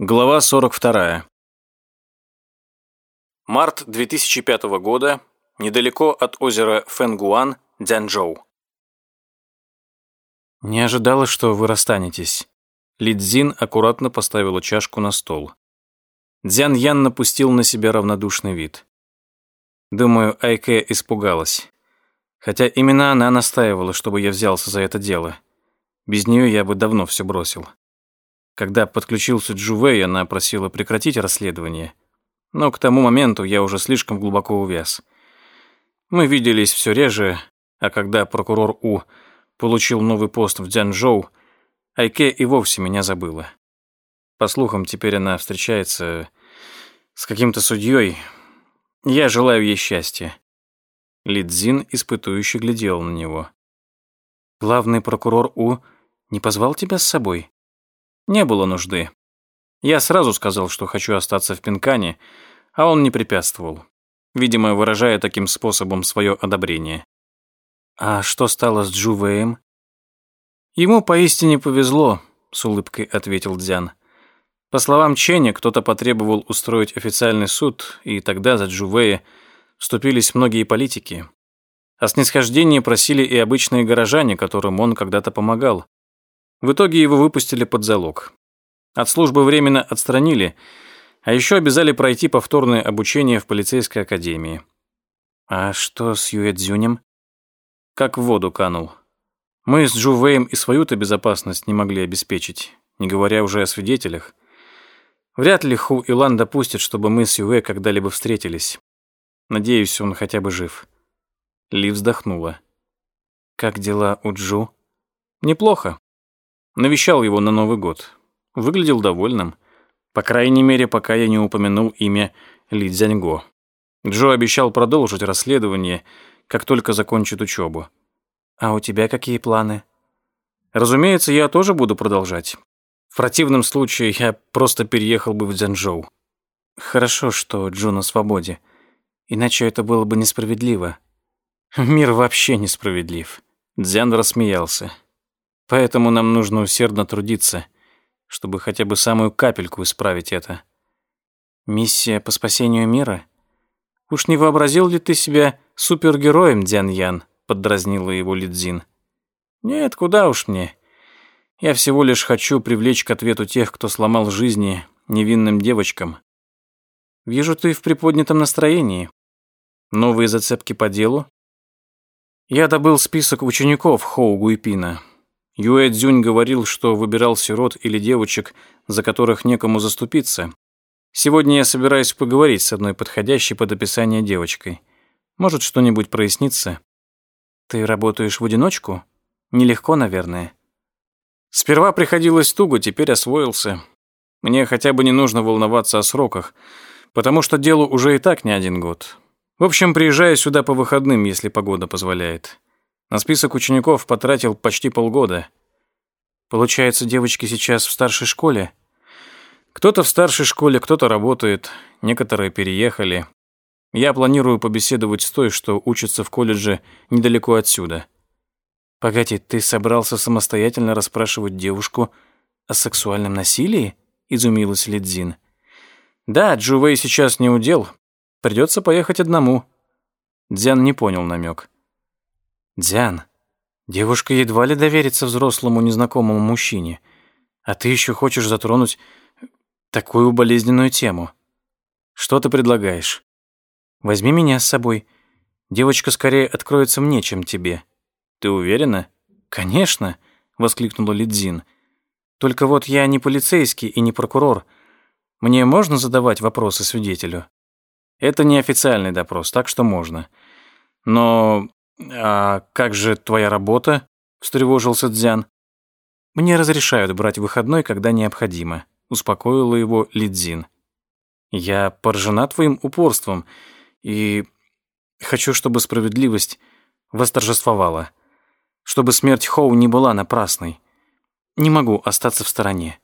Глава 42. Март 2005 года. Недалеко от озера Фэнгуан, Дзянчжоу. «Не ожидала, что вы расстанетесь». Лидзин аккуратно поставила чашку на стол. Дзян Ян напустил на себя равнодушный вид. Думаю, Айке испугалась. Хотя именно она настаивала, чтобы я взялся за это дело. Без нее я бы давно все бросил. Когда подключился Джувей, она просила прекратить расследование. Но к тому моменту я уже слишком глубоко увяз. Мы виделись все реже, а когда прокурор У получил новый пост в Дзянчжоу, Айке и вовсе меня забыла. По слухам, теперь она встречается с каким-то судьей. Я желаю ей счастья. Лидзин испытующе глядел на него. Главный прокурор У не позвал тебя с собой? Не было нужды. Я сразу сказал, что хочу остаться в Пинкане, а он не препятствовал, видимо, выражая таким способом свое одобрение. А что стало с Джувеем? Ему поистине повезло, с улыбкой ответил Дзян. По словам Ченя, кто-то потребовал устроить официальный суд, и тогда за Джувея вступились многие политики. О снисхождении просили и обычные горожане, которым он когда-то помогал. В итоге его выпустили под залог. От службы временно отстранили, а еще обязали пройти повторное обучение в полицейской академии. А что с Юэцзюнем? Как в воду канул. Мы с Джувеем и свою-то безопасность не могли обеспечить, не говоря уже о свидетелях. Вряд ли Ху Илан допустит, чтобы мы с Юэ когда-либо встретились. Надеюсь, он хотя бы жив. Ли вздохнула. Как дела у Джу? Неплохо. Навещал его на Новый год. Выглядел довольным. По крайней мере, пока я не упомянул имя Ли Цзяньго. Джо обещал продолжить расследование, как только закончит учебу. А у тебя какие планы? Разумеется, я тоже буду продолжать. В противном случае я просто переехал бы в Дзянчжоу. Хорошо, что Джо на свободе. Иначе это было бы несправедливо. Мир вообще несправедлив. Дзян рассмеялся. Поэтому нам нужно усердно трудиться, чтобы хотя бы самую капельку исправить это. Миссия по спасению мира? Уж не вообразил ли ты себя супергероем, Дзян Ян? Поддразнила его Лидзин. Нет, куда уж мне. Я всего лишь хочу привлечь к ответу тех, кто сломал жизни невинным девочкам. Вижу, ты в приподнятом настроении. Новые зацепки по делу? Я добыл список учеников Хоу Гуйпина. Юэ Цзюнь говорил, что выбирал сирот или девочек, за которых некому заступиться. Сегодня я собираюсь поговорить с одной подходящей под описание девочкой. Может, что-нибудь прояснится? Ты работаешь в одиночку? Нелегко, наверное. Сперва приходилось туго, теперь освоился. Мне хотя бы не нужно волноваться о сроках, потому что делу уже и так не один год. В общем, приезжаю сюда по выходным, если погода позволяет. На список учеников потратил почти полгода. Получается, девочки сейчас в старшей школе? Кто-то в старшей школе, кто-то работает, некоторые переехали. Я планирую побеседовать с той, что учится в колледже недалеко отсюда. Погоди, ты собрался самостоятельно расспрашивать девушку о сексуальном насилии? Изумилась Лидзин. Да, Джувей сейчас не удел. Придется поехать одному. Дзян не понял намек. «Диан, девушка едва ли доверится взрослому незнакомому мужчине, а ты еще хочешь затронуть такую болезненную тему. Что ты предлагаешь? Возьми меня с собой. Девочка скорее откроется мне, чем тебе. Ты уверена? Конечно, воскликнула Лидзин. Только вот я не полицейский и не прокурор. Мне можно задавать вопросы свидетелю? Это не официальный допрос, так что можно. Но «А как же твоя работа?» — встревожился Дзян. «Мне разрешают брать выходной, когда необходимо», — успокоила его Лидзин. «Я поражена твоим упорством и хочу, чтобы справедливость восторжествовала, чтобы смерть Хоу не была напрасной. Не могу остаться в стороне».